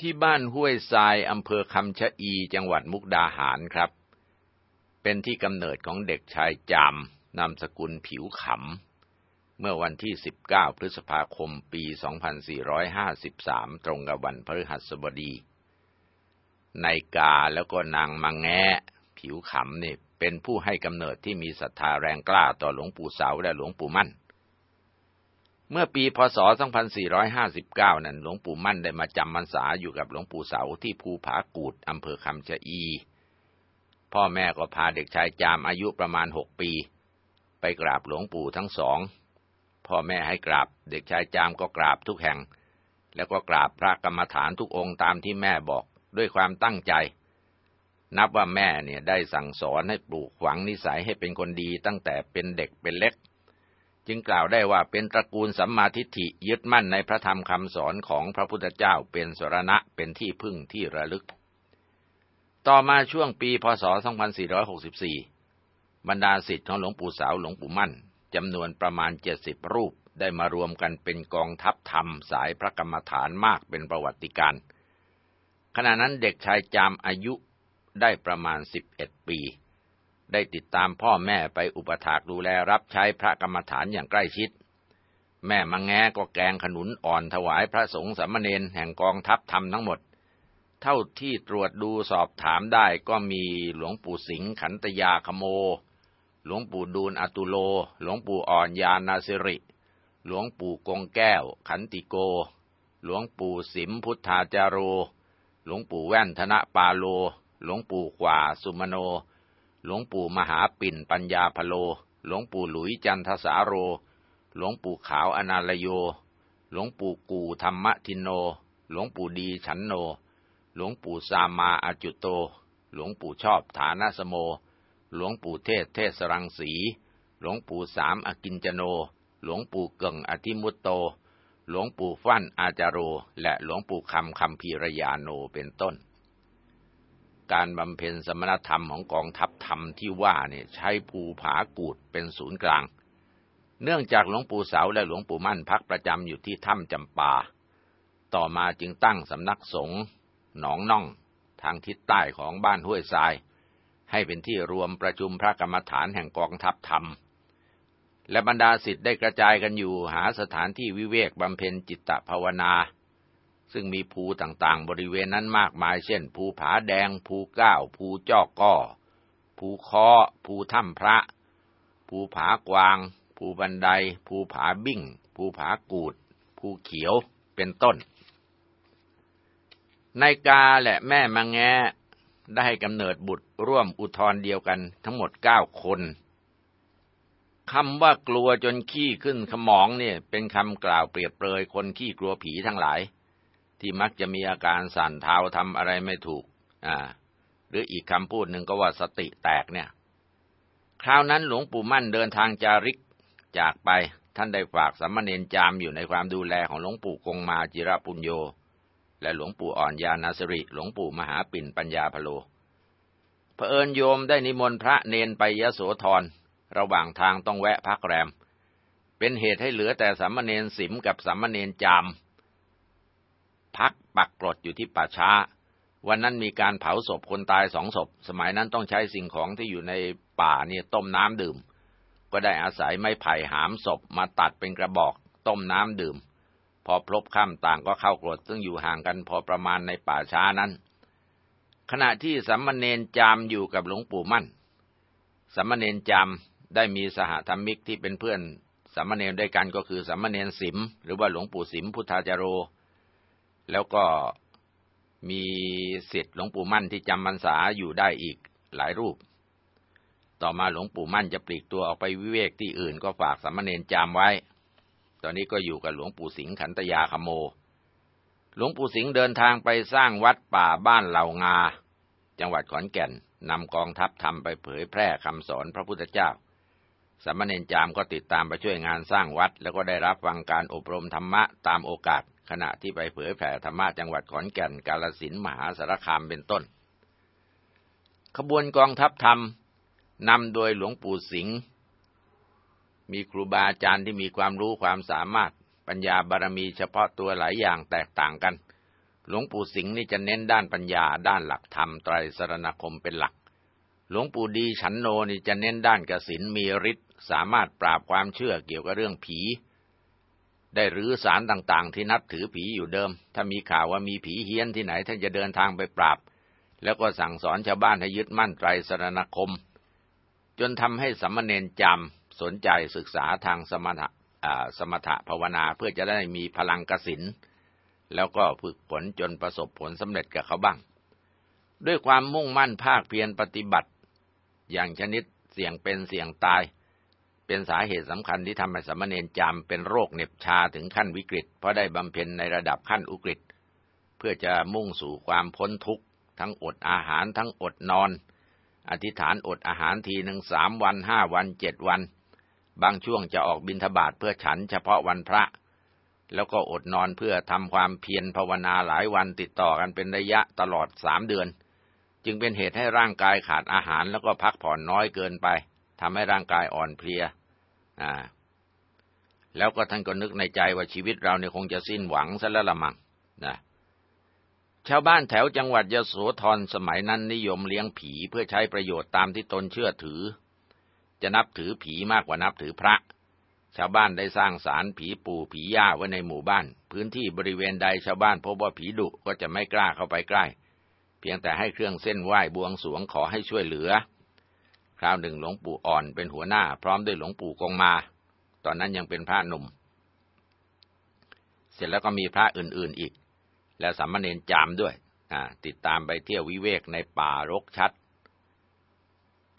ที่บ้านห้วยทรายอำเภอคำชะอีจังหวัดมุกดาหารครับ เป็นที่กำเนิดของเด็กชายจามนามสกุลผิวขำ เมื่อวันที่ 19 พฤษภาคม ปี 2453 ตรงกับวันพฤหัสบดีนายกาแล้วก็นางมังแงผิวขำนี่เป็นผู้ให้กำเนิดที่มีศรัทธาแรงกล้าต่อหลวงปู่เสาและหลวงปู่มั่น เมื่อปีพศ 2459 นั้นหลวงปู่มั่นได้มาจำพรรษาอยู่กับหลวงปู่เสาที่ภูผากูดอำเภอคำชะอี พ่อแม่ก็พาเด็กชายจามอายุประมาณหกปี ไปกราบหลวงปู่ทั้งสอง พ่อแม่ให้กราบ เด็กชายจามก็กราบทุกแห่ง แล้วก็กราบพระกรรมฐานทุกองค์ตามที่แม่บอกด้วยความตั้งใจ นับว่าแม่เนี่ยได้สั่งสอนให้ปลูกฝังนิสัยให้เป็นคนดีตั้งแต่เป็นเด็กเป็นเล็ก จึงกล่าวได้ว่าเป็นตระกูลสัมมาทิฏฐิยึดมั่นในพระธรรมคำสอนของพระพุทธเจ้าเป็นสรณะเป็นที่พึ่งที่ระลึก ต่อมาช่วงปีพศ 2464 บรรดาศิษย์ของหลวงปู่สาวหลวงปู่มั่นจำนวนประมาณ 70 รูปได้มารวมกันเป็นกองทัพธรรมสายพระกรรมฐานมากเป็นประวัติการ ขณะนั้นเด็กชายจามอายุได้ประมาณสิบเอ็ดปี ได้ติดตามพ่อแม่ไปอุปถากดูแลรับใช้พระกรรมฐานอย่างใกล้ชิด แม่มังแงก็แกงขนุนอ่อนถวายพระสงฆ์สามเณรแห่งกองทัพธรรมทั้งหมด เท่าที่ตรวจดูสอบถามได้ก็มีหลวงปู่สิงห์ขันตยาคโม หลวงปู่ดูลอตุโล หลวงปู่อ่อนยานาสิริ หลวงปู่กงแก้ว ขันติโก หลวงปู่สิมพุทธาจาโร หลวงปู่แว่นธนปาโล หลวงปู่ขวาสุมโน หลวงปู่มหาปิ่นปัญญาพโล หลวงปู่หลุยจันทสาโร หลวงปู่ขาวอนาลโย หลวงปู่กูธรรมทินโน หลวงปู่ดีฉันโน หลวงปู่สามาอาจุโต หลวงปู่ชอบฐานาสโม หลวงปู่เทศเทศรังสี หลวงปู่สามอกินจโน หลวงปู่เก่งอธิมุตโต หลวงปู่ฟั่นอาจารโร และหลวงปู่คำคำพีรยาโนเป็นต้น การบำเพ็ญสมณธรรมของกองทัพธรรมที่ว่าเนี่ยใช้ภูผากูดเป็นศูนย์กลาง เนื่องจากหลวงปู่เสาและหลวงปู่มั่นพักประจำอยู่ที่ถ้ำจำปา ต่อมาจึงตั้งสำนักสงฆ์หนองน่อง ทางทิศใต้ของบ้านห้วยทราย ให้เป็นที่รวมประชุมพระกรรมฐานแห่งกองทัพธรรม และบรรดาสิทธิ์ได้กระจายกันอยู่หาสถานที่วิเวกบำเพ็ญจิตตภาวนา ซึ่งมีภูต่างๆ บริเวณนั้นมากมาย เช่น ภูผาแดง ภูเก้า ภูจอกก้อ ภูคอภูถ้ำพระ ภูผากวาง ภูบันได ภูผาบิ่ง ภูผากูด ภูเขียว เป็นต้น ในกาและแม่มังแงได้กำเนิดบุตรร่วมอุทธรเดียวกันทั้งหมดเก้าคนคำว่ากลัวจนขี้ขึ้นขมองเนี่ย เป็นคำกล่าวเปรียบเปรยคนขี้กลัวผีทั้งหลาย ที่มักจะมีอาการสั่นเท้าทำอะไรไม่ถูก อ่า หรืออีกคำพูดหนึ่งก็ว่าสติแตกเนี่ย คราวนั้นหลวงปู่มั่นเดินทางจาริกจากไปท่านได้ฝากสัมมาเนนจามอยู่ในความดูแลของหลวงปู่กงมาจิระปุญโย และหลวงปู่อ่อนยานาสริ หลวงปู่มหาปิ่นปัญญาพโลเผอิญโยมได้นิมนต์พระเนนไปยโสธรระหว่างทางต้องแวะพักแรม เป็นเหตุให้เหลือแต่สามเณรสิมกับสามเณรจาม พักปักกรดอยู่ที่ป่าช้า วันนั้นมีการเผาศพคนตายสองศพ สมัยนั้นต้องใช้สิ่งของที่อยู่ในป่าเนี่ยต้มน้ำดื่ม ก็ได้อาศัยไม้ไผ่หามศพมาตัดเป็นกระบอก ต้มน้ำดื่ม พอพลบค่ำต่างก็เข้ากรดซึ่งอยู่ห่างกันพอประมาณในป่าช้านั้น ขณะที่สัมมเนนจามอยู่กับหลวงปู่มั่นสัมมเนนจามได้มีสหธรรมิกที่เป็นเพื่อนสามมเณรด้วยกันก็คือสามมเณรสิม หรือว่าหลวงปู่สิมพุทธาจารโร แล้วก็มีสิทธิ์หลวงปู่มั่นที่จำพรรษาอยู่ได้อีกหลายรูป ต่อมาหลวงปู่มั่นจะปลีกตัวออกไปวิเวกที่อื่นก็ฝากสามเณรจำไว้ ตอนนี้ก็อยู่กับหลวงปู่สิงขันตยาคโม หลวงปู่สิงห์เดินทางไปสร้างวัดป่าบ้านเหล่างา จังหวัดขอนแก่นนำกองทัพทำไปเผยแพร่คำสอนพระพุทธเจ้าสามเณรจามก็ติดตามไปช่วยงานสร้างวัด แล้วก็ได้รับฟังการอบรมธรรมะตามโอกาส ขณะที่ไปเผยแผ่ธรรมะจังหวัดขอนแก่นกาลสินมหาสารคามเป็นต้น ขบวนกองทัพธรรมนำโดยหลวงปู่สิงห์มีครูบาอาจารย์ที่มีความรู้ความสามารถปัญญาบารมีเฉพาะตัวหลายอย่างแตกต่างกัน หลวงปู่สิงห์นี่จะเน้นด้านปัญญาด้านหลักธรรมไตรสรณคมเป็นหลัก หลวงปู่ดีฉันโนนี่จะเน้นด้านกสินมีฤทธิ์สามารถปราบความเชื่อเกี่ยวกับเรื่องผี ได้รื้อสารต่างๆ ที่นับถือผีอยู่เดิม ถ้ามีข่าวว่ามีผีเฮี้ยนที่ไหนท่านจะเดินทางไปปราบ แล้วก็สั่งสอนชาวบ้านให้ยึดมั่นไตรสรณคม จนทำให้สมมเนนจำสนใจศึกษาทางสมถะสมถะภาวนาเพื่อจะได้มีพลังกสินแล้วก็ฝึกฝนจนประสบผลสำเร็จกับเขาบ้าง ด้วยความมุ่งมั่นภาคเพียรปฏิบัติ อย่างชนิดเสี่ยงเป็นเสี่ยงตาย เป็นสาเหตุสำคัญที่ทำให้สมณเณรจามเป็นโรคเหน็บชาถึงขั้นวิกฤต เพราะได้บำเพ็ญในระดับขั้นอุกฤษ เพื่อจะมุ่งสู่ความพ้นทุกข์ ทั้งอดอาหารทั้งอดนอน อธิษฐานอดอาหารทีหนึ่งสามวันห้าวันเจ็ดวัน บางช่วงจะออกบิณฑบาตเพื่อฉันเฉพาะวันพระ แล้วก็อดนอนเพื่อทำความเพียรภาวนาหลายวันติดต่อกันเป็นระยะตลอดสามเดือน จึงเป็นเหตุให้ร่างกายขาดอาหารแล้วก็พักผ่อนน้อยเกินไปทำให้ร่างกายอ่อนเพลีย อ่า แล้วก็ท่านก็นึกในใจว่าชีวิตเราเนี่ยคงจะสิ้นหวังซะแล้วละมังนะชาวบ้านแถวจังหวัดยโสธรสมัยนั้นนิยมเลี้ยงผีเพื่อใช้ประโยชน์ตามที่ตนเชื่อถือ จะนับถือผีมากกว่านับถือพระ ชาวบ้านได้สร้างศาลผีปู่ผีย่าไว้ในหมู่บ้าน พื้นที่บริเวณใดชาวบ้านพบว่าผีดุก็จะไม่กล้าเข้าไปใกล้ เพียงแต่ให้เครื่องเส้นไหว้บวงสวงขอให้ช่วยเหลือ คราวหนึ่งหลวงปู่อ่อนเป็นหัวหน้า พร้อมด้วยหลวงปู่กงมา ตอนนั้นยังเป็นพระหนุ่ม เสร็จแล้วก็มีพระอื่นๆอีก และสามเณรจามด้วยติดตามไปเที่ยววิเวกในป่ารกชัด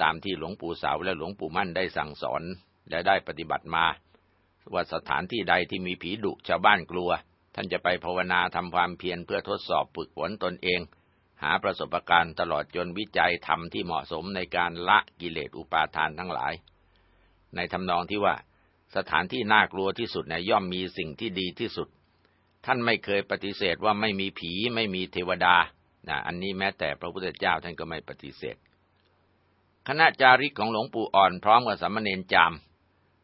ตามที่หลวงปู่เสาและหลวงปู่มั่นได้สั่งสอนและได้ปฏิบัติมาว่าสถานที่ใดที่มีผีดุชาวบ้านกลัว ท่านจะไปภาวนาทำความเพียรเพื่อทดสอบฝึกฝนตนเอง หาประสบการณ์ตลอดจนวิจัยธรรมที่เหมาะสมในการละกิเลสอุปาทานทั้งหลาย ในทำนองที่ว่า สถานที่น่ากลัวที่สุดในย่อมมีสิ่งที่ดีที่สุด ท่านไม่เคยปฏิเสธว่าไม่มีผีไม่มีเทวดานะอันนี้แม้แต่พระพุทธเจ้าท่านก็ไม่ปฏิเสธ คณะจาริกของหลวงปู่อ่อนพร้อมกับสามเณรจาม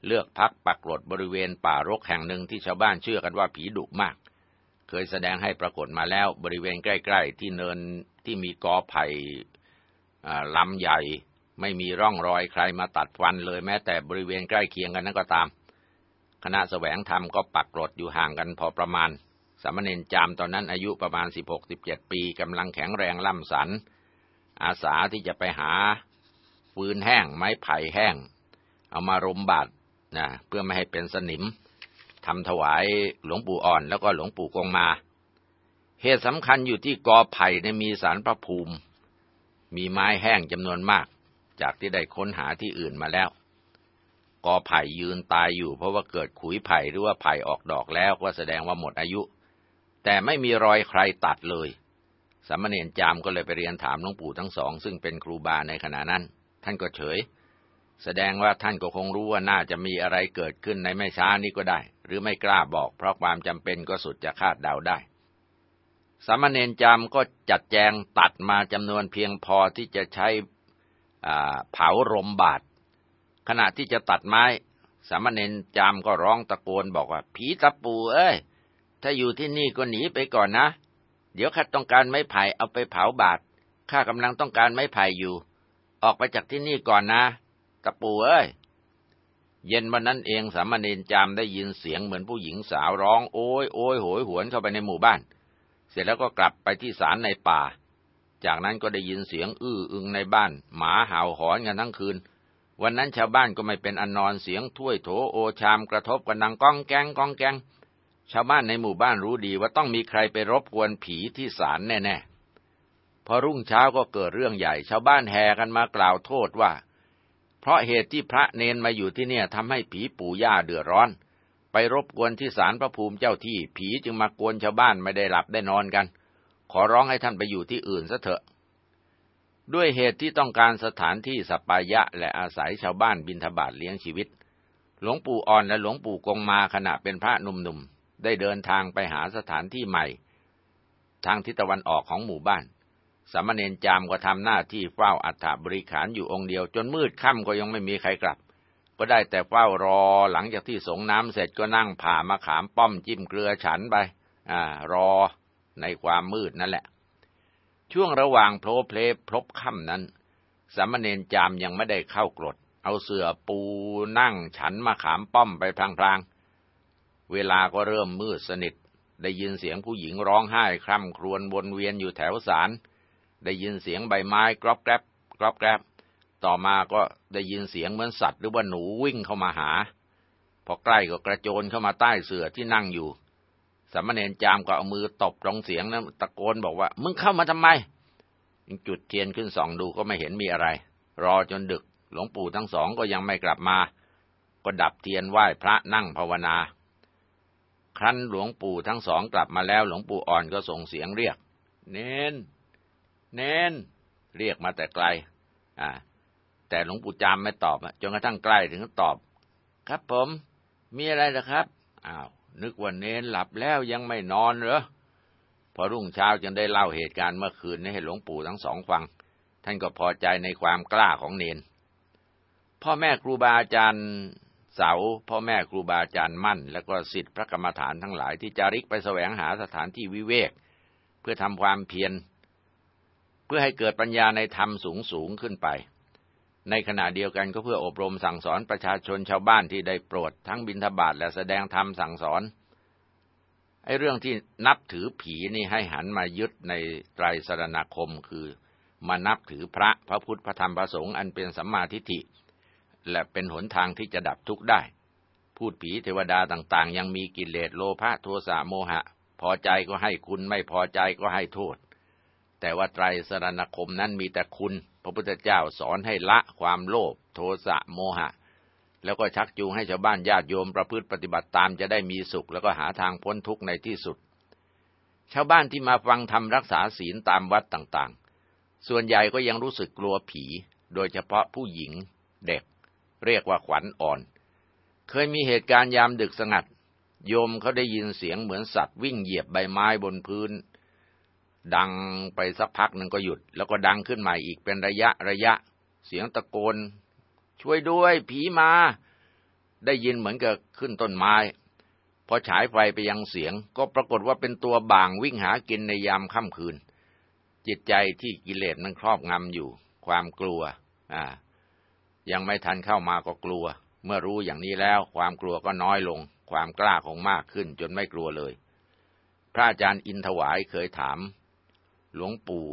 เลือกพักปักหลดบริเวณป่ารกแห่งหนึ่งที่ชาวบ้านเชื่อกันว่าผีดุมาก เคยแสดงให้ปรากฏมาแล้วบริเวณใกล้ๆ ที่เนินที่มีกอไผ่ลำใหญ่ ไม่มีร่องรอยใครมาตัดฟันเลยแม้แต่บริเวณใกล้เคียงกันนั้นก็ตาม คณะแสวงธรรมก็ปักหลดอยู่ห่างกันพอประมาณ สามเณรจามตอนนั้นอายุประมาณ 16-17 ปีกำลังแข็งแรงล่ำสัน อาสาที่จะไปหาฟืนแห้งไม้ไผ่แห้ง เอามารมบาดนะเพื่อไม่ให้เป็นสนิม ทำถวายหลวงปู่อ่อนแล้วก็หลวงปู่กงมา เหตุสำคัญอยู่ที่กอไผ่ในมีสารพระภูมิ มีไม้แห้งจำนวนมาก จากที่ได้ค้นหาที่อื่นมาแล้ว กอไผ่ยืนตายอยู่เพราะว่าเกิดขุยไผ่หรือว่าไผ่ออกดอกแล้วก็แสดงว่าหมดอายุ แต่ไม่มีรอยใครตัดเลยสามเณรจามก็เลยไปเรียนถามหลวงปู่ทั้งสอง ซึ่งเป็นครูบาในขณะนั้น ท่านก็เฉย แสดงว่าท่านก็คงรู้ว่าน่าจะมีอะไรเกิดขึ้นในไม่ช้านี้ก็ได้ หรือไม่กล้าบอก เพราะความจำเป็นก็สุดจะคาดเดาได้ สามเณรจำก็จัดแจงตัดมาจำนวนเพียงพอที่จะใช้เผารมบาดขณะที่จะตัดไม้ สามเณรจำก็ร้องตะโกนบอกว่า ผีตะปูเอ้ย ถ้าอยู่ที่นี่ก็หนีไปก่อนนะ เดี๋ยวข้าต้องการไม้ไผ่เอาไปเผาบาดข้ากำลังต้องการไม้ไผ่อยู่ ออกไปจากที่นี่ก่อนนะ ตะปูเอ้ย เย็นวันนั้นเองสามเณรจามได้ยินเสียงเหมือนผู้หญิงสาวร้องโอยโอยโหยหวนเข้าไปในหมู่บ้าน เสร็จแล้วก็กลับไปที่ศาลในป่า จากนั้นก็ได้ยินเสียงอื้ออึงในบ้าน หมาเห่าหอนกันทั้งคืน วันนั้นชาวบ้านก็ไม่เป็นอันนอนเสียงถ้วยโถโอชามกระทบกันดังก้องแกงก้องแกงชาวบ้านในหมู่บ้านรู้ดีว่าต้องมีใครไปรบกวนผีที่ศาลแน่ๆพอรุ่งเช้าก็เกิดเรื่องใหญ่ ชาวบ้านแห่กันมากล่าวโทษว่า เพราะเหตุที่พระเนนมาอยู่ที่เนี่ยทำให้ผีปู่ย่าเดือดร้อน ไปรบกวนที่ศาลพระภูมิเจ้าที่ผีจึงมากวนชาวบ้านไม่ได้หลับได้นอนกัน ขอร้องให้ท่านไปอยู่ที่อื่นซะเถอะ ด้วยเหตุที่ต้องการสถานที่สปายะและอาศัยชาวบ้านบินทบาทเลี้ยงชีวิต หลวงปู่อ่อนและหลวงปู่กงมาขณะเป็นพระหนุ่มๆได้เดินทางไปหาสถานที่ใหม่ ทางทิศตะวันออกของหมู่บ้าน สามเณรจามก็ทำหน้าที่เฝ้าอัฐบริขารอยู่องค์เดียว จนมืดค่ำก็ยังไม่มีใครกลับ ก็ได้แต่เฝ้ารอหลังจากที่สงน้ำเสร็จก็นั่งผ่ามะขามป้อมจิ้มเกลือฉันไป อ่ารอในความมืดนั่นแหละ ช่วงระหว่างโพลเพลพลบค่ำนั้น สามเณรจามยังไม่ได้เข้ากรด เอาเสื่อปูนั่งฉันมาขามป้อมไปพลางๆ เวลาก็เริ่มมืดสนิท ได้ยินเสียงผู้หญิงร้องไห้คร่ำครวญวนเวียนอยู่แถวศาล ได้ยินเสียงใบไม้กรอบแกรบกรอบแกรบต่อมาก็ได้ยินเสียงเหมือนสัตว์หรือว่าหนูวิ่งเข้ามาหา พอใกล้ก็กระโจนเข้ามาใต้เสื่อที่นั่งอยู่สามเณรจามก็เอามือตบตรงเสียงนั้นตะโกนบอกว่า มึงเข้ามาทำไมจุดเทียนขึ้นส่องดูก็ไม่เห็นมีอะไร รอจนดึก หลวงปู่ทั้งสองก็ยังไม่กลับมา ก็ดับเทียนไหว้พระนั่งภาวนา ครั้นหลวงปู่ทั้งสองกลับมาแล้ว หลวงปู่อ่อนก็ส่งเสียงเรียก เน้น เน้น เรียกมาแต่ไกล อ่า แต่หลวงปู่จามไม่ตอบจนกระทั่งใกล้ถึงตอบ ครับผม มีอะไรนะครับอ้าวนึกว่าเน้นหลับแล้วยังไม่นอนเหรอพอรุ่งเช้าจึงได้เล่าเหตุการณ์เมื่อคืนนี้ให้หลวงปู่ทั้งสองฟัง ท่านก็พอใจในความกล้าของเนน พ่อแม่ครูบาอาจารย์เสาพ่อแม่ครูบาอาจารย์มั่น และก็สิทธิพระกรรมฐานทั้งหลายที่จาริกไปแสวงหาสถานที่วิเวก เพื่อทำความเพียร เพื่อให้เกิดปัญญาในธรรมสูงสูงขึ้นไป ในขณะเดียวกันก็เพื่ออบรมสั่งสอนประชาชนชาวบ้านที่ได้โปรดทั้งบิณฑบาตและแสดงธรรมสั่งสอนไอ้เรื่องที่นับถือผีนี่ให้หันมายึดในไตรสรณคมคือ มานับถือพระพระพุทธพระธรรมพระสงฆ์อันเป็นสัมมาทิฏฐิ และเป็นหนทางที่จะดับทุกข์ได้ พูดผีเทวดาต่างๆ ยังมีกิเลสโลภะโทสะโมหะ พอใจก็ให้คุณไม่พอใจก็ให้โทษ แต่ว่าไตรสรณคมนั้นมีแต่คุณ พระพุทธเจ้าสอนให้ละความโลภโทสะโมหะ แล้วก็ชักจูงให้ชาวบ้านญาติโยมประพฤติปฏิบัติตามจะได้มีสุข แล้วก็หาทางพ้นทุกข์ในที่สุด ชาวบ้านที่มาฟังทำรักษาศีลตามวัดต่างๆ ส่วนใหญ่ก็ยังรู้สึกกลัวผี โดยเฉพาะผู้หญิง เด็ก เรียกว่าขวัญอ่อน เคยมีเหตุการณ์ยามดึกสงัด โยมเขาได้ยินเสียงเหมือนสัตว์วิ่งเหยียบใบไม้บนพื้น ดังไปสักพักหนึ่งก็หยุด แล้วก็ดังขึ้นใหม่อีกเป็นระยะระยะ เสียงตะโกน ช่วยด้วยผีมา ได้ยินเหมือนกับขึ้นต้นไม้ พอฉายไฟไปยังเสียง ก็ปรากฏว่าเป็นตัวบางวิ่งหากินในยามค่ำคืน จิตใจที่กิเลสมันครอบงำอยู่ ความกลัว อ่า ยังไม่ทันเข้ามาก็กลัว เมื่อรู้อย่างนี้แล้ว ความกลัวก็น้อยลง ความกล้าคงมากขึ้นจนไม่กลัวเลย พระอาจารย์อินถวายเคยถาม หลวงปู่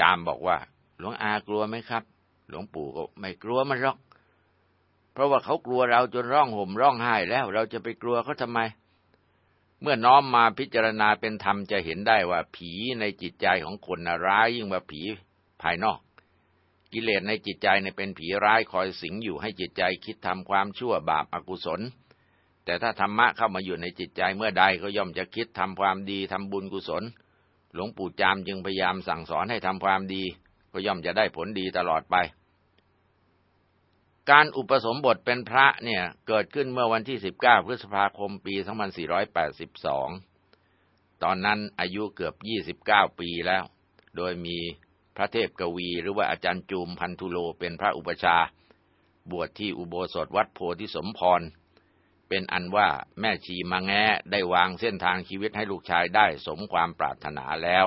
จามบอกว่า หลวงอากลัวไหมครับ หลวงปู่ก็ไม่กลัวมันหรอก เพราะว่าเขากลัวเราจนร้องห่มร้องไห้แล้ว เราจะไปกลัวเขาทำไม เมื่อน้อมมาพิจารณาเป็นธรรมจะเห็นได้ว่าผีในจิตใจของคนนะร้ายยิ่งกว่าผีภายนอก กิเลสในจิตใจเนี่ยเป็นผีร้ายคอยสิงอยู่ให้จิตใจคิดทำความชั่วบาปอกุศลแต่ถ้าธรรมะเข้ามาอยู่ในจิตใจเมื่อใดก็ย่อมจะคิดทำความดีทำบุญกุศล หลวงปู่จามจึงพยายามสั่งสอนให้ทำความดี ก็ย่อมจะได้ผลดีตลอดไป การอุปสมบทเป็นพระเนี่ยเกิดขึ้นเมื่อวันที่ 19 พฤษภาคมปี 2482 ตอนนั้นอายุเกือบ 29 ปีแล้ว โดยมีพระเทพกวีหรือว่าอาจารย์จูมพันธุโลเป็นพระอุปชา บวชที่อุโบสถวัดโพธิสมพร เป็นอันว่าแม่ชีมาแง้ได้วางเส้นทางชีวิตให้ลูกชายได้สมความปรารถนาแล้ว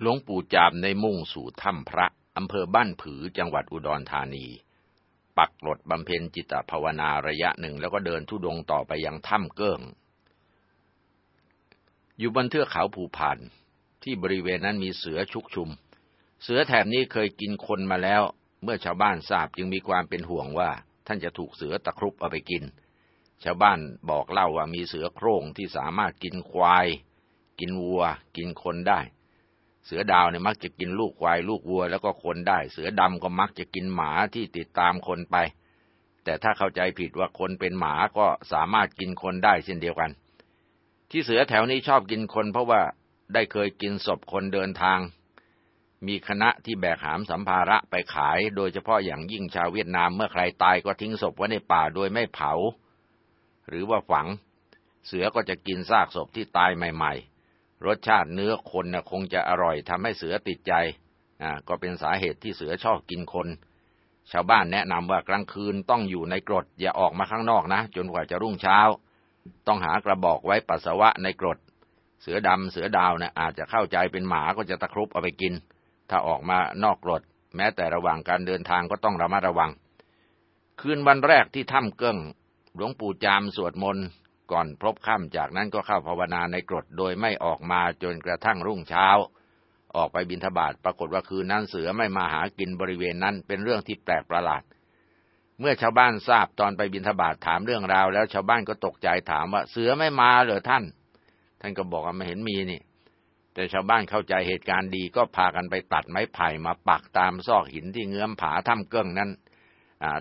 หลวงปู่จามในมุ่งสู่ถ้ำพระอำเภอบ้านผือจังหวัดอุดรธานี ปักหลดบำเพ็ญจิตภาวนาระยะหนึ่งแล้วก็เดินทุดงต่อไปยังถ้ำเกิ้ง อยู่บนเทือกเขาภูพานที่บริเวณนั้นมีเสือชุกชุม เสือแถบนี้เคยกินคนมาแล้ว เมื่อชาวบ้านทราบจึงมีความเป็นห่วงว่า ท่านจะถูกเสือตะครุบเอาไปกิน ชาวบ้านบอกเล่าว่ามีเสือโคร่งที่สามารถกินควาย กินวัว กินคนได้ เสือดาวเนี่ยมักจะกินลูกควายลูกวัวแล้วก็คนได้ เสือดำก็มักจะกินหมาที่ติดตามคนไป แต่ถ้าเข้าใจผิดว่าคนเป็นหมาก็สามารถกินคนได้เช่นเดียวกัน ที่เสือแถวนี้ชอบกินคนเพราะว่าได้เคยกินศพคนเดินทาง มีคณะที่แบกหามสัมภาระไปขาย โดยเฉพาะอย่างยิ่งชาวเวียดนามเมื่อใครตายก็ทิ้งศพไว้ในป่าโดยไม่เผา หรือว่าฝัง เสือก็จะกินซากศพที่ตายใหม่ ๆ รสชาติเนื้อคนนะคงจะอร่อยทำให้เสือติดใจอ่าก็เป็นสาเหตุที่เสือชอบกินคน ชาวบ้านแนะนำว่ากลางคืนต้องอยู่ในกรดอย่าออกมาข้างนอกนะ จนกว่าจะรุ่งเช้า ต้องหากระบอกไว้ปัสสาวะในกรด เสือดำเสือดาวนี่ยอาจจะเข้าใจเป็นหมาก็จะตะครุบเอาไปกิน ถ้าออกมานอกกรดแม้แต่ระหว่างการเดินทางก็ต้องระมัดระวัง คืนวันแรกที่ถ้ำเกิ้ง หลวงปู่จามสวดมนต์ก่อนพบค่ำจากนั้นก็เข้าภาวนาในกรดโดยไม่ออกมาจนกระทั่งรุ่งเช้า ออกไปบินทบาทปรากฏว่าคืนนั้นเสือไม่มาหากินบริเวณนั้นเป็นเรื่องที่แปลกประหลาด เมื่อชาวบ้านทราบตอนไปบินทบาทถามเรื่องราว แล้วชาวบ้านก็ตกใจถามว่าเสือไม่มาเหรอท่าน ท่านก็บอกว่าไม่เห็นมีนี่ แต่ชาวบ้านเข้าใจเหตุการณ์ดีก็พากันไปตัดไม้ไผ่มาปักตามซอกหินที่เงื้อมผาถ้ำเกิ้งนั้น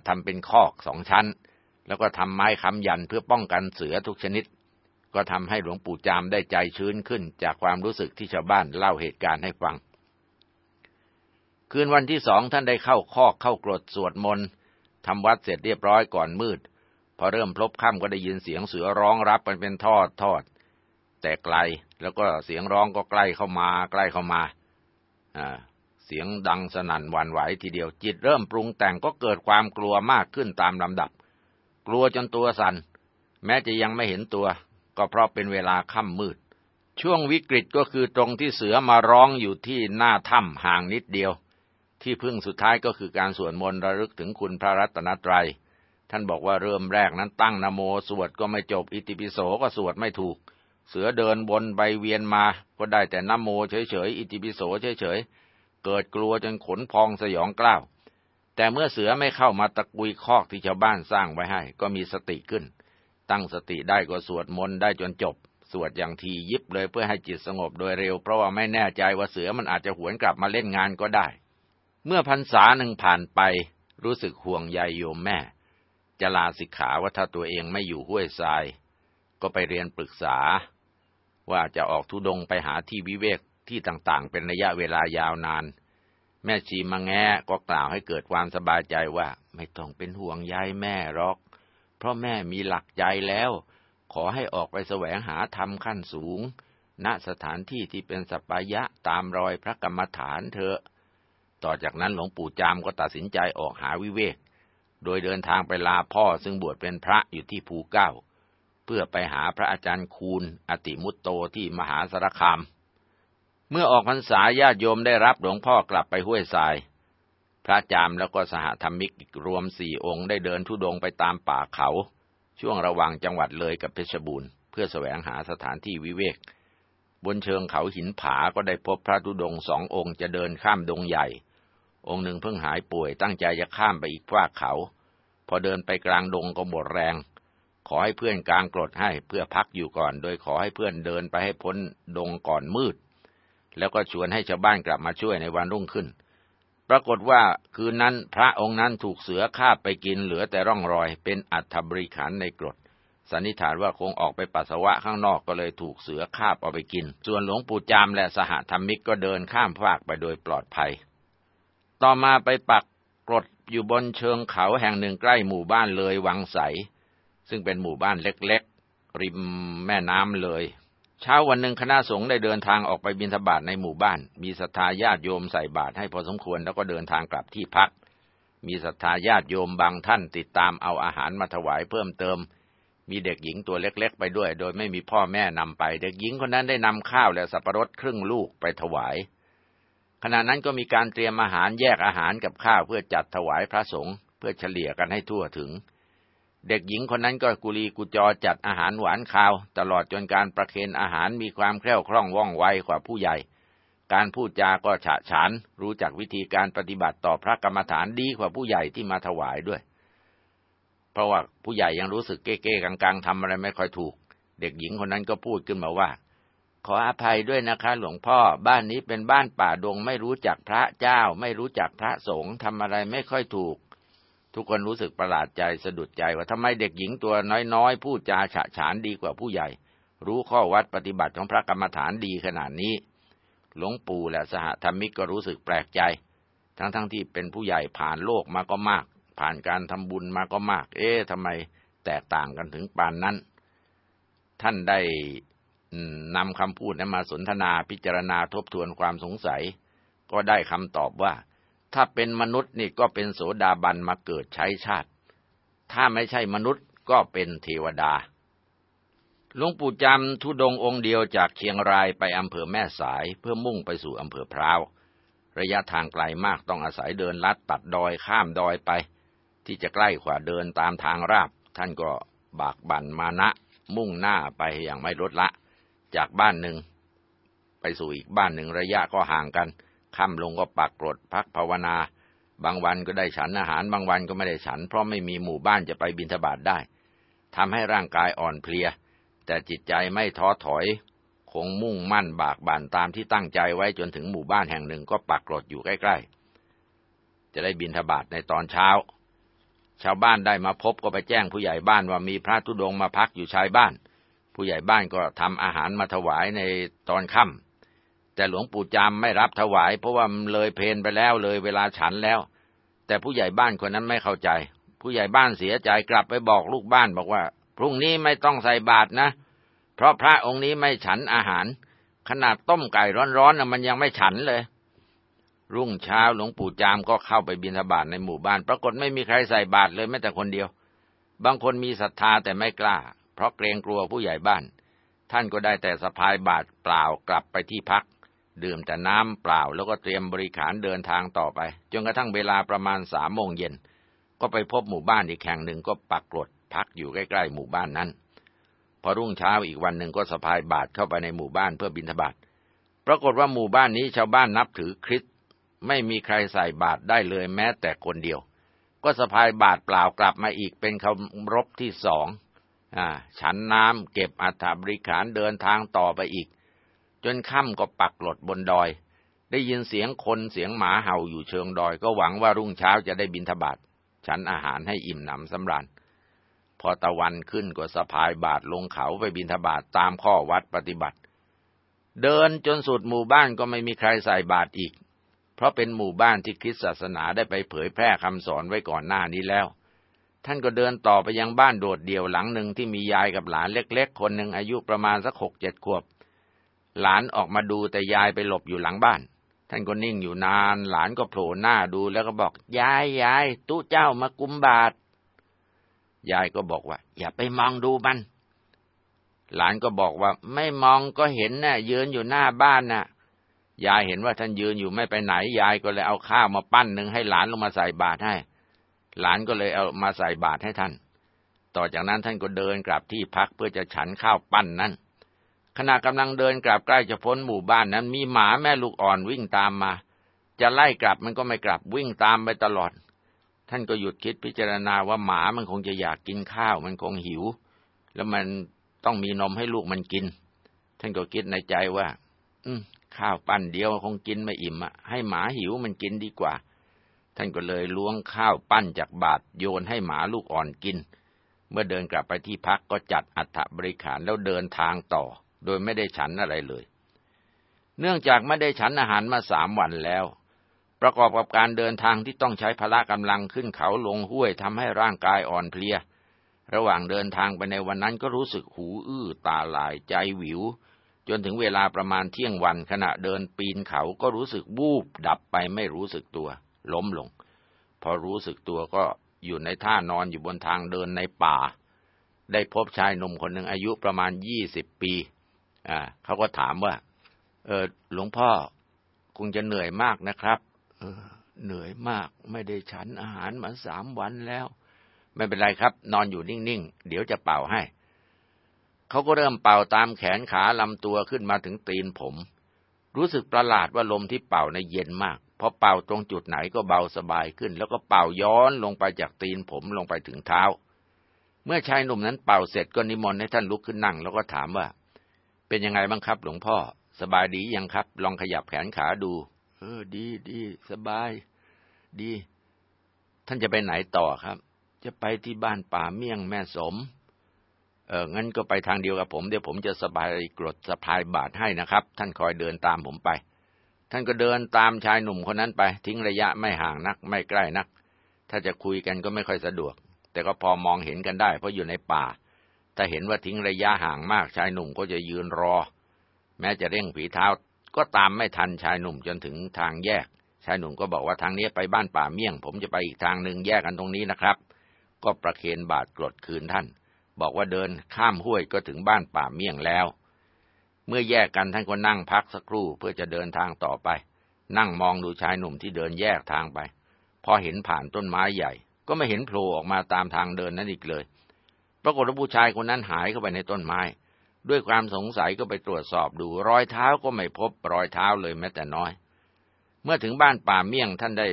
ทำเป็นคอกสองชั้น แล้วก็ทำไม้ค้ำยันเพื่อป้องกันเสือทุกชนิด ก็ทำให้หลวงปู่จามได้ใจชื้นขึ้นจากความรู้สึกที่ชาวบ้านเล่าเหตุการณ์ให้ฟัง คืนวันที่สองท่านได้เข้าคอกเข้ากรดสวดมนต์ทำวัดเสร็จเรียบร้อยก่อนมืด พอเริ่มพลบค่ำก็ได้ยินเสียงเสือร้องรับมันเป็นทอดทอด แต่ไกล แล้วก็เสียงร้องก็ใกล้เข้ามา ใกล้เข้ามาเสียงดังสนั่นหวั่นไหวทีเดียวจิตเริ่มปรุงแต่งก็เกิดความกลัวมากขึ้นตามลำดับ กลัวจนตัวสัน่นแม้จะยังไม่เห็นตัว ก็เพราะเป็นเวลาค่ำมืด ช่วงวิกฤตก็คือตรงที่เสือมาร้องอยู่ที่หน้าถ้ำห่างนิดเดียว ที่พึ่งสุดท้ายก็คือการสวดมนต์ระลึกถึงคุณพระรัตนตรัยท่านบอกว่าเริ่มแรกนั้นตั้งนโมสวดก็ไม่จบอิติปิโสก็สวดไม่ถูก เสือเดินบนใบเวียนมา ก็ได้แต่น้ำโมเฉยๆ อิติปิโสเฉยๆ เกิดกลัวจนขนพองสยองกล้าว แต่เมื่อเสือไม่เข้ามาตะกุยคอกที่ชาวบ้านสร้างไว้ให้ ก็มีสติขึ้น ตั้งสติได้ก็สวดมนต์ได้จนจบ สวดอย่างทียิบเลยเพื่อให้จิตสงบโดยเร็ว เพราะว่าไม่แน่ใจว่าเสือมันอาจจะหวนกลับมาเล่นงานก็ได้ เมื่อพรรษาหนึ่งผ่านไป รู้สึกห่วงใยโยมแม่ จะลาสิกขาว่าถ้าตัวเองไม่อยู่ห้วยทราย ก็ไปเรียนปรึกษา ว่าจะออกทุดงไปหาที่วิเวกที่ต่างๆ เป็นระยะเวลายาวนาน แม่ชีมาแงก็กล่าวให้เกิดความสบายใจว่าไม่ต้องเป็นห่วงยายแม่หรอก เพราะแม่มีหลักใจแล้ว ขอให้ออกไปแสวงหาธรรมขั้นสูง ณสถานที่ที่เป็นสัปยะตามรอยพระกรรมฐานเถอะ ต่อจากนั้นหลวงปู่จามก็ตัดสินใจออกหาวิเวก โดยเดินทางไปลาพ่อซึ่งบวชเป็นพระอยู่ที่ภูเก้า เพื่อไปหาพระอาจารย์คูณ อติมุตโตที่มหาสารคาม เมื่อออกพรรษาญาติโยมได้รับหลวงพ่อกลับไปห้วยทราย พระจามแล้วก็สหธรรมิกอีกรวมสี่องค์ได้เดินทุดงไปตามป่าเขา ช่วงระหว่างจังหวัดเลยกับเพชรบูรณ์เพื่อแสวงหาสถานที่วิเวก บนเชิงเขาหินผาก็ได้พบพระธุดงสององค์จะเดินข้ามดงใหญ่ องค์หนึ่งเพิ่งหายป่วยตั้งใจจะข้ามไปอีกฝากเขา พอเดินไปกลางดงก็หมดแรง ขอให้เพื่อนกลางกรดให้เพื่อพักอยู่ก่อน โดยขอให้เพื่อนเดินไปให้พ้นดงก่อนมืด แล้วก็ชวนให้ชาวบ้านกลับมาช่วยในวันรุ่งขึ้น ปรากฏว่าคืนนั้นพระองค์นั้นถูกเสือคาบไปกินเหลือแต่ร่องรอยเป็นอัฐบริขารในกรดสันนิษฐานว่าคงออกไปปัสสาวะข้างนอกก็เลยถูกเสือคาบเอาไปกิน ส่วนหลวงปู่จามและสหธรรมิกก็เดินข้ามฟากไปโดยปลอดภัย ต่อมาไปปักกรดอยู่บนเชิงเขาแห่งหนึ่งใกล้หมู่บ้านเลยวังใส ซึ่งเป็นหมู่บ้านเล็กๆ ริมแม่น้ำเลย เช้าวันหนึ่งคณะสงฆ์ได้เดินทางออกไปบิณฑบาตในหมู่บ้าน มีศรัทธาญาติโยมใส่บาตรให้พอสมควรแล้วก็เดินทางกลับที่พัก มีศรัทธาญาติโยมบางท่านติดตามเอาอาหารมาถวายเพิ่มเติม มีเด็กหญิงตัวเล็ก ๆ ไปด้วย โดยไม่มีพ่อแม่นำไป เด็กหญิงคนนั้นได้นำข้าวและสับปะรดครึ่งลูกไปถวายขณะนั้นก็มีการเตรียมอาหารแยกอาหารกับข้าวเพื่อจัดถวายพระสงฆ์เพื่อเฉลี่ยกันให้ทั่วถึง เด็กหญิงคนนั้นก็กุลีกุจอจัดอาหารหวานคาว ตลอดจนการประเคนอาหารมีความแคล่วคล่องว่องไวกว่าผู้ใหญ่ การพูดจาก็ฉะฉาน รู้จักวิธีการปฏิบัติต่อพระกรรมฐานดีกว่าผู้ใหญ่ที่มาถวายด้วย เพราะว่าผู้ใหญ่ยังรู้สึกเก้ๆกังๆทำอะไรไม่ค่อยถูก เด็กหญิงคนนั้นก็พูดขึ้นมาว่า ขออภัยด้วยนะคะ หลวงพ่อบ้านนี้เป็นบ้านป่าดงไม่รู้จักพระเจ้า ไม่รู้จักพระสงฆ์ทำอะไรไม่ค่อยถูก ทุกคนรู้สึกประหลาดใจสะดุดใจว่าทำไมเด็กหญิงตัวน้อยๆพูดจาฉะฉานดีกว่าผู้ใหญ่ รู้ข้อวัดปฏิบัติของพระกรรมฐานดีขนาดนี้ หลวงปู่และสหธรรมิกก็รู้สึกแปลกใจ ทั้งๆทที่เป็นผู้ใหญ่ผ่านโลกมาก็มาก ผ่านการทำบุญมาก็มาก เอ๊ะทำไมแตกต่างกันถึงปานนั้น ท่านได้นำคำพูดนั้นมาสนทนาพิจารณาทบทวนความสงสัย ก็ได้คำตอบว่า ถ้าเป็นมนุษย์นี่ก็เป็นโสดาบันมาเกิดใช้ชาติ ถ้าไม่ใช่มนุษย์ก็เป็นเทวดา หลวงปู่จำทุดงองค์เดียวจากเชียงรายไปอำเภอแม่สายเพื่อมุ่งไปสู่อำเภอพร้าว ระยะทางไกลมากต้องอาศัยเดินลัดตัดดอยข้ามดอยไป ที่จะใกล้กว่าเดินตามทางราบ ท่านก็บากบั่นมานะ มุ่งหน้าไปอย่างไม่ลดละ จากบ้านหนึ่ง ไปสู่อีกบ้านหนึ่งระยะก็ห่างกัน ค่ำลงก็ปักกรดพักภาวนา บางวันก็ได้ฉันอาหาร บางวันก็ไม่ได้ฉัน เพราะไม่มีหมู่บ้านจะไปบินทบาทได้ทำให้ร่างกายอ่อนเพลีย แต่จิตใจไม่ท้อถอย คงมุ่งมั่นบากบั่นตามที่ตั้งใจไว้จนถึงหมู่บ้านแห่งหนึ่งก็ปักกรดอยู่ใกล้ ๆ จะได้บินทบาทในตอนเช้า ชาวบ้านได้มาพบก็ไปแจ้งผู้ใหญ่บ้านว่ามีพระธุดงมาพักอยู่ชายบ้าน ผู้ใหญ่บ้านก็ทำอาหารมาถวายในตอนค่ำ แต่หลวงปู่จามไม่รับถวาย เพราะว่ามันเลยเพนไปแล้วเลยเวลาฉันแล้ว แต่ผู้ใหญ่บ้านคนนั้นไม่เข้าใจ ผู้ใหญ่บ้านเสียใจกลับไปบอกลูกบ้านบอกว่า พรุ่งนี้ไม่ต้องใส่บาตรนะ เพราะพระองค์นี้ไม่ฉันอาหาร ขนาดต้มไก่ร้อนๆมันยังไม่ฉันเลย รุ่งเช้าหลวงปู่จามก็เข้าไปบิณฑบาตในหมู่บ้าน ปรากฏไม่มีใครใส่บาตรเลยแม้แต่คนเดียว บางคนมีศรัทธาแต่ไม่กล้า เพราะเกรงกลัวผู้ใหญ่บ้าน ท่านก็ได้แต่สะพายบาตรเปล่ากลับไปที่พัก ดื่มแต่น้ำเปล่าแล้วก็เตรียมบริขารเดินทางต่อไป จนกระทั่งเวลาประมาณสามโมงเย็น ก็ไปพบหมู่บ้านอีกแห่งหนึ่งก็ปักกรดพักอยู่ใกล้ๆหมู่บ้านนั้น พอรุ่งเช้าอีกวันหนึ่งก็สะพายบาตรเข้าไปในหมู่บ้านเพื่อบิณฑบาตปรากฏว่าหมู่บ้านนี้ชาวบ้านนับถือคริสต์ไม่มีใครใส่บาตรได้เลยแม้แต่คนเดียว ก็สะพายบาตรเปล่ากลับมาอีกเป็นคำรบที่สองอฉันน้ำเก็บอัฐบริขารเดินทางต่อไปอีก จนค่ำก็ปักหลดบนดอย ได้ยินเสียงคนเสียงหมาเห่าอยู่เชิงดอย ก็หวังว่ารุ่งเช้าจะได้บินทบาทฉันอาหารให้อิ่มหนำสำราญพอตะวันขึ้นก็สะพายบาทลงเขาไปบินทบาทตามข้อวัดปฏิบัติ เดินจนสุดหมู่บ้านก็ไม่มีใครใส่บาทอีก เพราะเป็นหมู่บ้านที่คริสศาสนาได้ไปเผยแพร่คำสอนไว้ก่อนหน้านี้แล้ว ท่านก็เดินต่อไปยังบ้านโดดเดี่ยวหลังหนึ่งที่มียายกับหลานเล็ก ๆ คนหนึ่งอายุประมาณสักหกเจ็ดขวบ หลานออกมาดูแต่ยายไปหลบอยู่หลังบ้าน ท่านก็นิ่งอยู่นาน หลานก็โผล่หน้าดูแล้วก็บอก ยายยายตู้เจ้ามากุมบาท ยายก็บอกว่า อย่าไปมองดูมัน หลานก็บอกว่า ไม่มองก็เห็นนะ่ะยืนอยู่หน้าบ้านนะ่ะ ยายเห็นว่าท่านยืนอยู่ไม่ไปไหน ยายก็เลยเอาข้าวมาปั้นหนึ่งให้หลานลงมาใส่บาตรให้ หลานก็เลยเอามาใส่บาตรให้ท่าน ต่อจากนั้นท่านก็เดินกลับที่พักเพื่อจะฉันข้าวปั้นนั้น ขณะกำลังเดินกลับใกล้จะพ้นหมู่บ้านนั้นมีหมาแม่ลูกอ่อนวิ่งตามมา จะไล่กลับมันก็ไม่กลับวิ่งตามไปตลอด ท่านก็หยุดคิดพิจารณาว่าหมามันคงจะอยากกินข้าว มันคงหิว แล้วมันต้องมีนมให้ลูกมันกิน ท่านก็คิดในใจว่า อืมข้าวปั้นเดียวคงกินไม่อิ่มอะให้หมาหิวมันกินดีกว่า ท่านก็เลยล้วงข้าวปั้นจากบาทโยนให้หมาลูกอ่อนกิน เมื่อเดินกลับไปที่พักก็จัดอัฐบริขารแล้วเดินทางต่อ โดยไม่ได้ฉันอะไรเลย เนื่องจากไม่ได้ฉันอาหารมาสามวันแล้ว ประกอบกับการเดินทางที่ต้องใช้พละกำลังขึ้นเขาลงห้วยทำให้ร่างกายอ่อนเพลีย ระหว่างเดินทางไปในวันนั้นก็รู้สึกหูอื้อตาลายใจหวิว จนถึงเวลาประมาณเที่ยงวันขณะเดินปีนเขาก็รู้สึกบูบดับไปไม่รู้สึกตัว ล้มลง พอรู้สึกตัวก็อยู่ในท่านอนอยู่บนทางเดินในป่า ได้พบชายหนุ่มคนหนึ่งอายุประมาณยี่สิบปี อ่าเขาก็ถามว่า เออหลวงพ่อคงจะเหนื่อยมากนะครับ เออ เหนื่อยมาก ไม่ได้ฉันอาหารมาสามวันแล้ว ไม่เป็นไรครับ นอนอยู่นิ่งๆ เดี๋ยวจะเป่าให้ เขาก็เริ่มเป่าตามแขนขาลำตัวขึ้นมาถึงตีนผม รู้สึกประหลาดว่าลมที่เป่าในเย็นมากพอเป่าตรงจุดไหนก็เบาสบายขึ้น แล้วก็เป่าย้อนลงไปจากตีนผมลงไปถึงเท้า เมื่อชายหนุ่มนั้นเป่าเสร็จก็นิมนต์ให้ท่านลุกขึ้นนั่ง แล้วก็ถามว่า เป็นยังไงบ้างครับ หลวงพ่อ สบายดียังครับ ลองขยับแขนขาดู เออ ดีดีสบาย ดี ท่านจะไปไหนต่อครับ จะไปที่บ้านป่าเมี่ยงแม่สม เอองั้นก็ไปทางเดียวกับผมเดี๋ยวผมจะสบายกรดสะพายบาทให้นะครับ ท่านคอยเดินตามผมไป ท่านก็เดินตามชายหนุ่มคนนั้นไป ทิ้งระยะไม่ห่างนัก ไม่ใกล้นัก ถ้าจะคุยกันก็ไม่ค่อยสะดวก แต่ก็พอมองเห็นกันได้ เพราะอยู่ในป่า ถ้าเห็นว่าทิ้งระยะห่างมากชายหนุ่มก็จะยืนรอ แม้จะเร่งฝีเท้าก็ตามไม่ทันชายหนุ่มจนถึงทางแยก ชายหนุ่มก็บอกว่าทางนี้ไปบ้านป่าเมี่ยง ผมจะไปอีกทางหนึ่งแยกกันตรงนี้นะครับ ก็ประเคนบาทกรดคืนท่าน บอกว่าเดินข้ามห้วยก็ถึงบ้านป่าเมี่ยงแล้ว เมื่อแยกกันท่านก็นั่งพักสักครู่เพื่อจะเดินทางต่อไป นั่งมองดูชายหนุ่มที่เดินแยกทางไป พอเห็นผ่านต้นไม้ใหญ่ ก็ไม่เห็นโผล่ออกมาตามทางเดินนั้นอีกเลย ปรากฏว่าผู้ชายคนนั้นหายเข้าไปในต้นไม้ ด้วยความสงสัยก็ไปตรวจสอบดู รอยเท้าก็ไม่พบรอยเท้าเลยแม้แต่น้อย เมื่อถึงบ้านป่าเมี่ยงท่านได้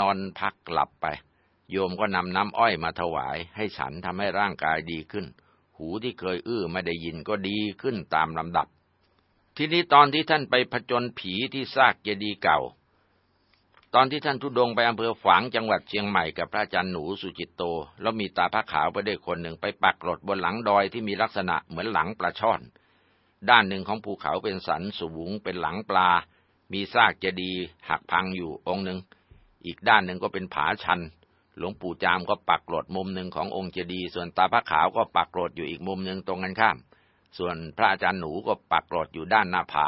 นอนพักหลับไป โยมก็นำน้ำอ้อยมาถวาย ให้ฉันทำให้ร่างกายดีขึ้น หูที่เคยอื้อไม่ได้ยินก็ดีขึ้นตามลำดับ ทีนี้ตอนที่ท่านไปผจญผีที่ซากเจดีย์เก่า ตอนที่ท่านทุดงไปอำเภอฝางจังหวัดเชียงใหม่กับพระอาจารย์หนูสุจิตโต แล้วมีตาพระขาวไปได้คนหนึ่งไปปักหลดบนหลังดอยที่มีลักษณะเหมือนหลังปลาช่อน ด้านหนึ่งของภูเขาเป็นสันสูงเป็นหลังปลา มีซากเจดีย์หักพังอยู่องค์หนึ่ง อีกด้านหนึ่งก็เป็นผาชัน หลวงปู่จามก็ปักกรดมุมหนึ่งขององค์เจดีย์ส่วนตาพระขาวก็ปักกรดอยู่อีกมุมหนึ่งตรงกันข้าม ส่วนพระอาจารย์หนูก็ปักกรดอยู่ด้านหน้าผา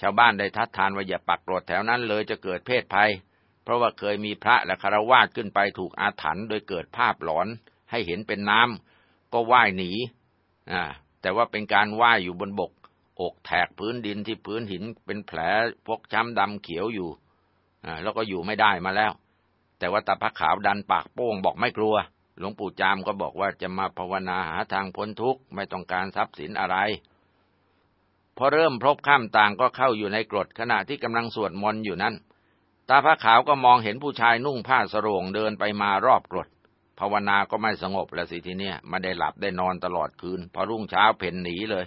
ชาวบ้านได้ทัดทานว่าอย่าปักกรดแถวนั้นเลยจะเกิดเพศภัย เพราะว่าเคยมีพระและคารวาสขึ้นไปถูกอาถรรพ์โดยเกิดภาพหลอนให้เห็นเป็นน้ำก็ว่ายหนีอ่าแต่ว่าเป็นการว่ายอยู่บนบก อกแทกพื้นดินที่พื้นหินเป็นแผลฟกช้ำดำเขียวอยู่อ่าแล้วก็อยู่ไม่ได้มาแล้ว แต่ว่าตาพระขาวดันปากโป้งบอกไม่กลัว หลวงปู่จามก็บอกว่าจะมาภาวนาหาทางพ้นทุกข์ไม่ต้องการทรัพย์สินอะไร พอเริ่มพบข้ามต่างก็เข้าอยู่ในกรดขณะที่กำลังสวดมนต์อยู่นั้น ตาพระขาวก็มองเห็นผู้ชายนุ่งผ้าสรงเดินไปมารอบกรดภาวนาก็ไม่สงบแล้วสิทีเนี้ยไม่ได้หลับได้นอนตลอดคืน พอรุ่งเช้าเพ่นหนีเลย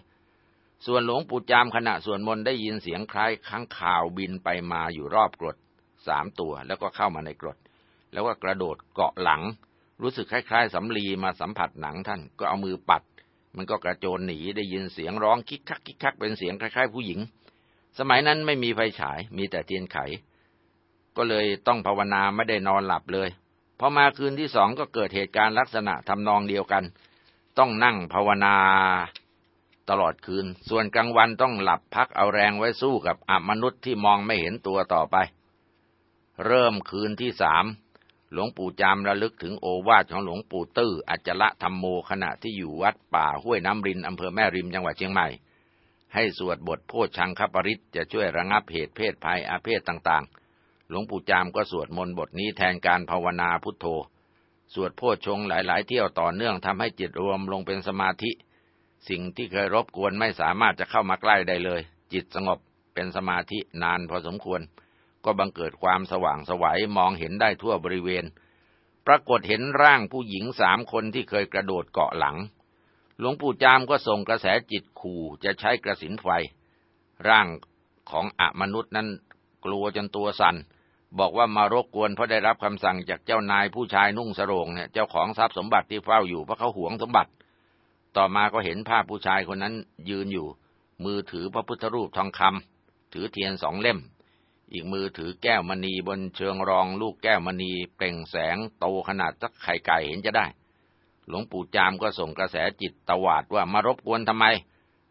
ส่วนหลวงปู่จามขณะสวดมนต์ได้ยินเสียงคล้ายค้างข่าวบินไปมาอยู่รอบกรดสามตัวแล้วก็เข้ามาในกรด แล้วก็กระโดดเกาะหลัง รู้สึกคล้าย ๆสำลีมาสัมผัสหนังท่านก็เอามือปัด มันก็กระโจนหนีได้ยินเสียงร้องคิกคักคิกคักเป็นเสียงคล้ายๆผู้หญิง สมัยนั้นไม่มีไฟฉายมีแต่เทียนไข ก็เลยต้องภาวนาไม่ได้นอนหลับเลยพอมาคืนที่สองก็เกิดเหตุการณ์ลักษณะทำนองเดียวกัน ต้องนั่งภาวนาตลอดคืน ส่วนกลางวันต้องหลับพักเอาแรงไว้สู้กับอมนุษย์ที่มองไม่เห็นตัวต่อไป เริ่มคืนที่สาม หลวงปู่จามระลึกถึงโอวาทของหลวงปู่ตื้ออัจละธรรมโมขณะที่อยู่วัดป่าห้วยน้ำรินอำเภอแม่ริมจังหวัดเชียงใหม่ ให้สวดบทโพชังคปริตจะช่วยระงับเหตุเพศภัยอาเพศต่างๆ หลวงปู่จามก็สวดมนต์บทนี้แทนการภาวนาพุทโธ สวดโพชงหลายๆ เที่ยวต่อเนื่องทำให้จิตรวมลงเป็นสมาธิ สิ่งที่เคยรบกวนไม่สามารถจะเข้ามาใกล้ได้เลย จิตสงบเป็นสมาธินานพอสมควร ก็บังเกิดความสว่างสวัยมองเห็นได้ทั่วบริเวณ ปรากฏเห็นร่างผู้หญิงสามคนที่เคยกระโดดเกาะหลัง หลวงปู่จามก็ส่งกระแสจิตขู่จะใช้กระสินไฟ ร่างของอมนุษย์นั้นกลัวจนตัวสัน่น บอกว่ามารบกวนเพราะได้รับคำสั่งจากเจ้านายผู้ชายนุ่งสรงเนี่ยเจ้าของทรัพย์สมบัติที่เฝ้าอยู่เพราะเขาหวงสมบัติ ต่อมาก็เห็นภาพผู้ชายคนนั้นยืนอยู่ มือถือพระพุทธรูปทองคำถือเทียนสองเล่ม อีกมือถือแก้วมณีบนเชิงรองลูกแก้วมณีเปล่งแสงโตขนาดสักไข่ไก่เห็นจะได้ หลวงปู่จามก็ส่งกระแสจิตตวาดว่ามารบกวนทำไม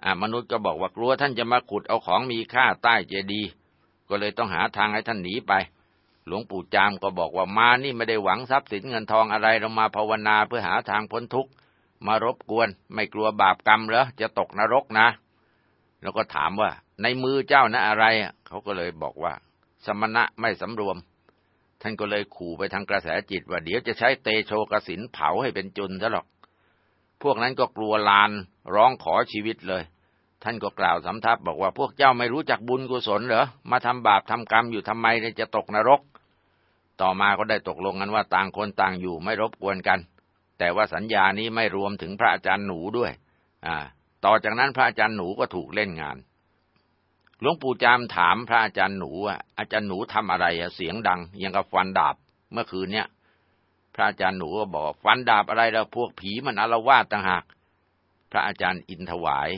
อ่ามนุษย์ก็บอกว่ากลัวท่านจะมาขุดเอาของมีค่าใต้เจดีย์ก็เลยต้องหาทางให้ท่านหนีไป หลวงปู่จามก็บอกว่ามานี่ไม่ได้หวังทรัพย์สินเงินทองอะไรเรามาภาวนาเพื่อหาทางพ้นทุกข์มารบกวน ไม่กลัวบาปกรรมเหรอจะตกนรกนะ แล้วก็ถามว่า ในมือเจ้านะอะไรเขาก็เลยบอกว่า สมณะไม่สำรวม ท่านก็เลยขู่ไปทางกระแสจิตว่าเดี๋ยวจะใช้เตโชกสินเผาให้เป็นจุนซะหรอก พวกนั้นก็กลัวลานร้องขอชีวิตเลย ท่านก็กล่าวสำทับบอกว่าพวกเจ้าไม่รู้จักบุญกุศลเหรอ มาทำบาปทำกรรมอยู่ทำไมจะตกนรก ต่อมาก็ได้ตกลงกันว่าต่างคนต่างอยู่ไม่รบกวนกัน แต่ว่าสัญญานี้ไม่รวมถึงพระอาจารย์หนูด้วย อ่า ต่อจากนั้นพระอาจารย์หนูก็ถูกเล่นงาน หลวงปู่จามถามพระอาจารย์หนูว่าอาจารย์หนูทำอะไรเสียงดังยังกับฟันดาบเมื่อคืนเนี้ยพระอาจารย์หนูก็บอกฟันดาบอะไรแล้วพวกผีมันอารวาสต่างหาก พระอาจารย์อินถวาย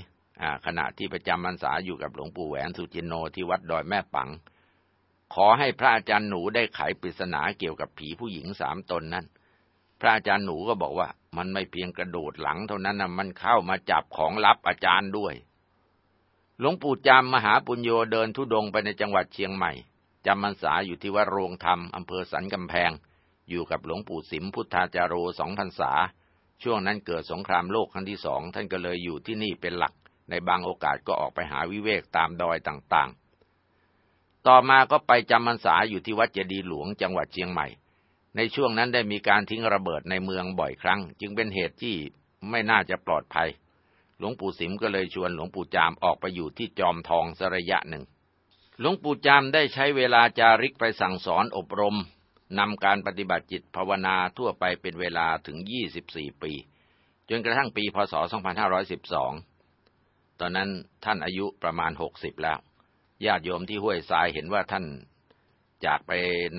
อ่าขณะที่ประจำพรรษาอยู่กับหลวงปู่แหวนสุจินโนที่วัดดอยแม่ปัง ขอให้พระอาจารย์หนูได้ไขปริศนาเกี่ยวกับผีผู้หญิงสามตนนั้น พระอาจารย์หนูก็บอกว่า มันไม่เพียงกระโดดหลังเท่านั้นนะมันเข้ามาจับของลับอาจารย์ด้วย หลวงปู่จามมหาปุญโยเดินทุดงไปในจังหวัดเชียงใหม่จำพรรษาอยู่ที่วัดโรงธรรมอำเภอสันกำแพง อยู่กับหลวงปู่สิมพุทธาจารโรสองพรรษา ช่วงนั้นเกิดสงครามโลกครั้งที่สองท่านก็เลยอยู่ที่นี่เป็นหลัก ในบางโอกาสก็ออกไปหาวิเวกตามดอยต่างๆ ต่อมาก็ไปจำพรรษาอยู่ที่วัดเจดีหลวงจังหวัดเชียงใหม่ ในช่วงนั้นได้มีการทิ้งระเบิดในเมืองบ่อยครั้ง จึงเป็นเหตุที่ไม่น่าจะปลอดภัย หลวงปู่สิมก็เลยชวนหลวงปู่จามออกไปอยู่ที่จอมทองสระยะหนึ่ง หลวงปู่จามได้ใช้เวลาจาริกไปสั่งสอนอบรมนำการปฏิบัติจิตภาวนาทั่วไปเป็นเวลาถึง 24 ปี จนกระทั่งปีพศ 2512 ตอนนั้นท่านอายุประมาณ 60 แล้ว ญาติโยมที่ห้วยทรายเห็นว่าท่านจากไป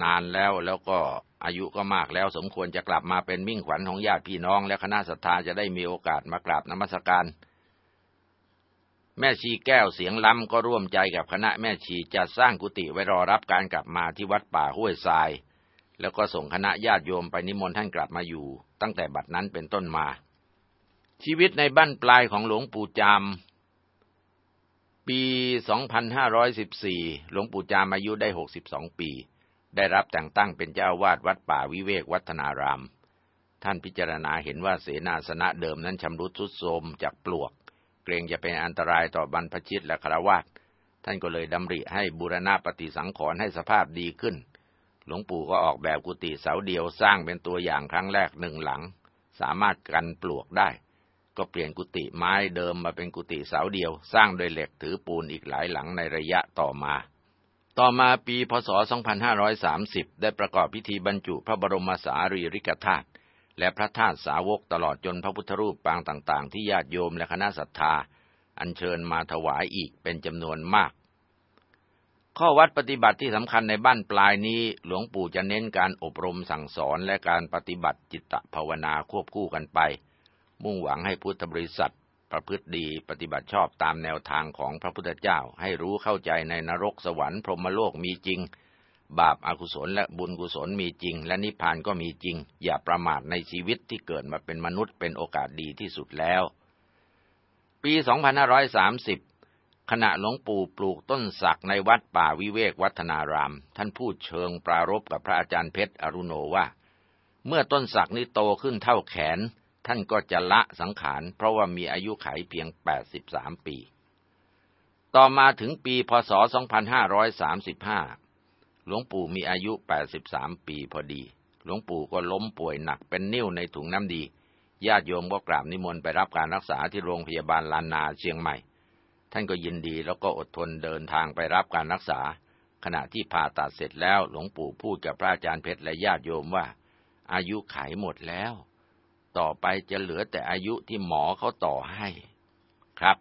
นานแล้วแล้วก็อายุก็มากแล้วสมควรจะกลับมาเป็นมิ่งขวัญของญาติพี่น้องและคณะศรัทธาจะได้มีโอกาสมากราบนมัสการ แม่ชีแก้วเสียงล้ำก็ร่วมใจกับคณะแม่ชีจะสร้างกุฏิไว้รอรับการกลับมาที่วัดป่าห้วยทราย แล้วก็ส่งคณะญาติโยมไปนิมนต์ท่านกลับมาอยู่ ตั้งแต่บัดนั้นเป็นต้นมา ชีวิตในบ้านปลายของหลวงปู่จาม ปี 2514 หลวงปู่จามอายุได้ 62 ปี ได้รับแต่งตั้งเป็นเจ้าวาดวัดป่าวิเวกวัฒนาราม ท่านพิจารณาเห็นว่าเสนาสนะเดิมนั้นชำรุดทรุดโทรมจากปลวก กรงจะเป็นอันตรายต่อบรรพชิตและคารวะท่านก็เลยดำริให้บูรณะปฏิสังขรณ์ให้สภาพดีขึ้น หลวงปู่ก็ออกแบบกุฏิเสาเดียวสร้างเป็นตัวอย่างครั้งแรกหนึ่งหลัง สามารถกันปลวกได้ ก็เปลี่ยนกุฏิไม้เดิมมาเป็นกุฏิเสาเดียว สร้างโดยเหล็กถือปูนอีกหลายหลังในระยะต่อมา ต่อมาปีพศ 2530 ได้ประกอบพิธีบรรจุพระบรมสารีริกธาตุ และพระธาตุสาวกตลอดจนพระพุทธรูปปางต่างๆ ที่ญาติโยมและคณะศรัทธา อัญเชิญมาถวายอีกเป็นจำนวนมาก ข้อวัดปฏิบัติที่สำคัญในบ้านปลายนี้ หลวงปู่จะเน้นการอบรมสั่งสอนและการปฏิบัติจิตภาวนาควบคู่กันไป มุ่งหวังให้พุทธบริษัท ประพฤติดีปฏิบัติชอบตามแนวทางของพระพุทธเจ้า ให้รู้เข้าใจในนรกสวรรค์พรหมโลกมีจริง บาปอากุศลและบุญกุศลมีจริง และนิพพานก็มีจริง อย่าประมาทในชีวิตที่เกิดมาเป็นมนุษย์เป็นโอกาสดีที่สุดแล้ว ปี 2530 ขณะหลวงปู่ปลูกต้นสักในวัดป่าวิเวกวัฒนาราม ท่านพูดเชิงปรารบกับพระอาจารย์เพชรอรุโนว่า เมื่อต้นสักนี้โตขึ้นเท่าแขน ท่านก็จะละสังขาร เพราะว่ามีอายุไขเพียง 83 ปี ต่อมาถึงปีพศ 2535 หลวงปู่มีอายุ 83 ปีพอดี หลวงปู่ก็ล้มป่วยหนักเป็นนิ่วในถุงน้ำดี ญาติโยมก็กราบนิมนต์ไปรับการรักษาที่โรงพยาบาลลานนาเชียงใหม่ ท่านก็ยินดีแล้วก็อดทนเดินทางไปรับการรักษา ขณะที่ผ่าตัดเสร็จแล้ว หลวงปู่พูดกับพระอาจารย์เพชรและญาติโยมว่า อายุไขหมดแล้ว ต่อไปจะเหลือแต่อายุที่หมอเขาต่อให้ ครับ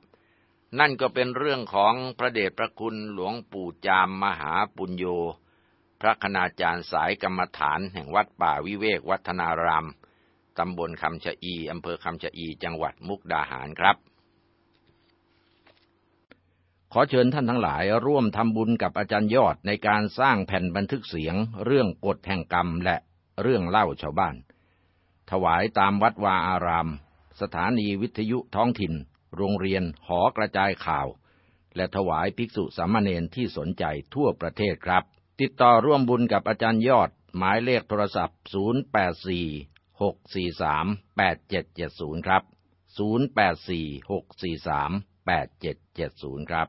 นั่นก็เป็นเรื่องของพระเดชพระคุณหลวงปู่จามมหาปุญโญ พระคณาจารย์สายกรรมฐานแห่งวัดป่าวิเวกวัฒนาราม ตำบลคำชะอี อำเภอคำชะอี จังหวัดมุกดาหารครับ ขอเชิญท่านทั้งหลายร่วมทำบุญกับอาจารย์ยอดในการสร้างแผ่นบันทึกเสียง เรื่องกฎแห่งกรรมและเรื่องเล่าชาวบ้าน ถวายตามวัดวาอาราม สถานีวิทยุท้องถิ่น โรงเรียน หอกระจายข่าว และถวายภิกษุสามเณรที่สนใจทั่วประเทศครับ ติดต่อร่วมบุญกับอาจารย์ยอด หมายเลขโทรศัพท์ 0846438770 ครับ 0846438770 ครับ